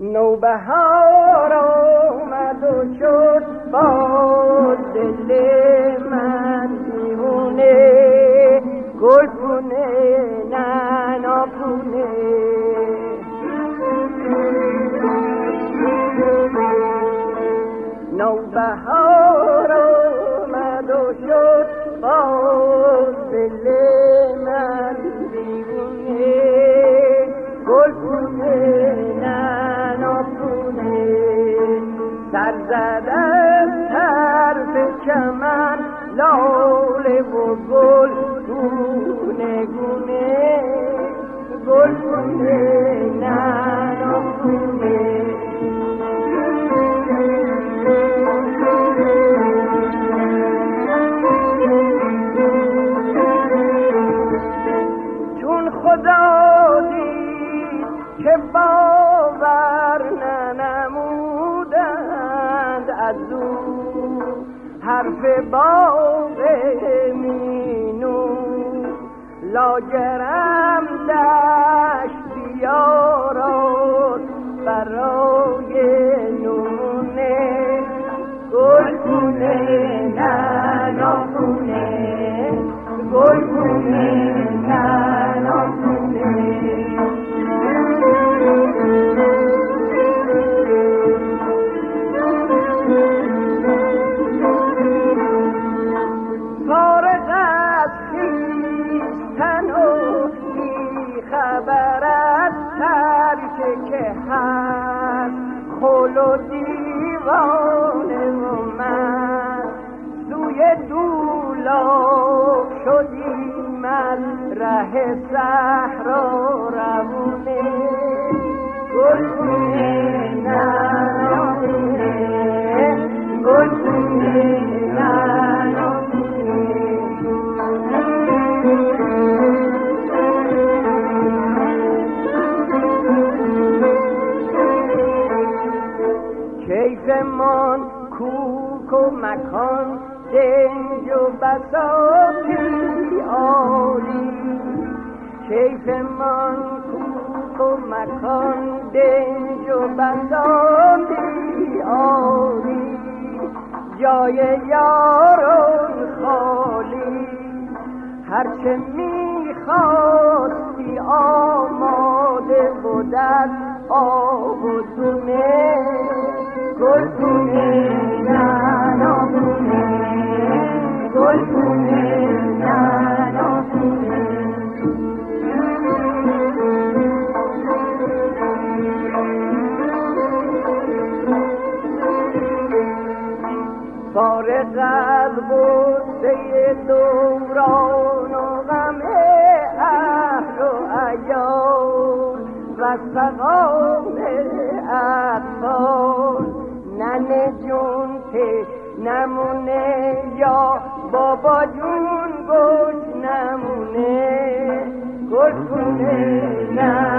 نوبهار آمد و شد با دل من دیوونه گل پونه ننا پونه نوبهار آمد و شد با دل من دیوونه گل پونه لاله و گل گونه گونه گل گونه ننا گونه چون خدا دید که باور ننمودند از او حرف باغ مینو. لاجرم دشت بیاراد برای نونه گلگونه نناگونه گلگونه فارغ ترک که هست خل و دیوانه و من. سوی دولاب شدیم از ره صحرا روونه گلگونه نناگونه کیفمان کوک و مکان دنج و بساطی عالی. کیفمان کوک و مکان دنج و بساطی عالی. جای یاران خالی. هرچه می‌خواستی آماده بود از آب و دونه فارغ از غصه دوران و غم اهل و عیال و سقام اطفال ننه جون تش نمونه یا بابا جون گوش نمونه گل کنه نه